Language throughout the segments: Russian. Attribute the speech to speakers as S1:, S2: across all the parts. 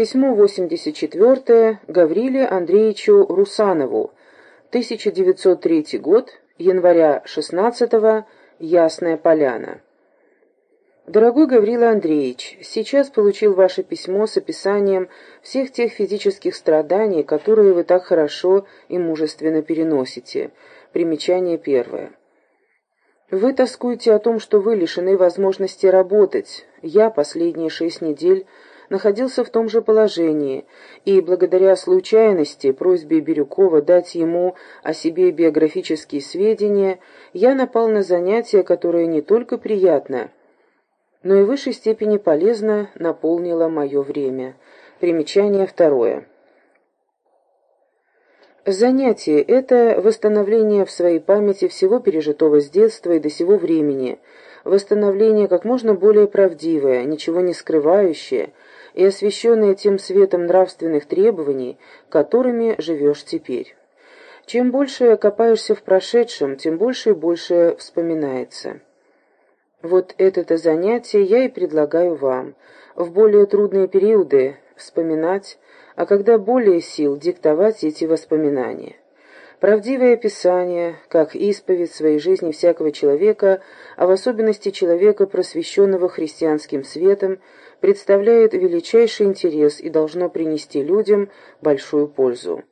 S1: Письмо 84 Гавриле Андреевичу Русанову. 1903 год, января 16 -го, Ясная Поляна. Дорогой Гаврила Андреевич, сейчас получил ваше письмо с описанием всех тех физических страданий, которые вы так хорошо и мужественно переносите. Примечание первое. Вы тоскуете о том, что вы лишены возможности работать. Я последние шесть недель находился в том же положении, и благодаря случайности, просьбе Бирюкова дать ему о себе биографические сведения, я напал на занятие, которое не только приятно, но и в высшей степени полезно наполнило мое время. Примечание второе. Занятие – это восстановление в своей памяти всего пережитого с детства и до сего времени, восстановление как можно более правдивое, ничего не скрывающее и освещенное тем светом нравственных требований, которыми живешь теперь. Чем больше копаешься в прошедшем, тем больше и больше вспоминается. Вот это-то занятие я и предлагаю вам. В более трудные периоды вспоминать, а когда более сил диктовать эти воспоминания. Правдивое описание, как исповедь своей жизни всякого человека, а в особенности человека, просвещенного христианским светом, представляет величайший интерес и должно принести людям большую пользу.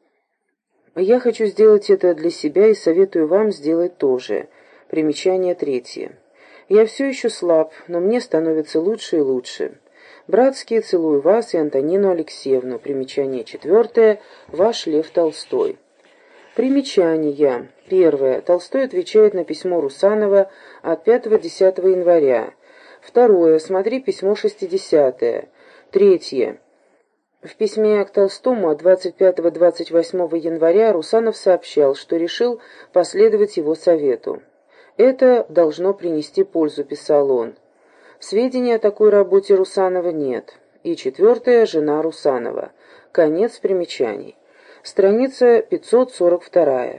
S1: Я хочу сделать это для себя и советую вам сделать тоже. Примечание третье. Я все еще слаб, но мне становится лучше и лучше. Братские, целую вас и Антонину Алексеевну. Примечание четвертое. Ваш Лев Толстой. Примечание. Первое. Толстой отвечает на письмо Русанова от 5-10 января. Второе. Смотри письмо 60. -е. Третье. В письме к Толстому от 25-28 января Русанов сообщал, что решил последовать его совету. «Это должно принести пользу», — писал он. Сведений о такой работе Русанова нет. И четвертое — жена Русанова. Конец примечаний. Страница 542.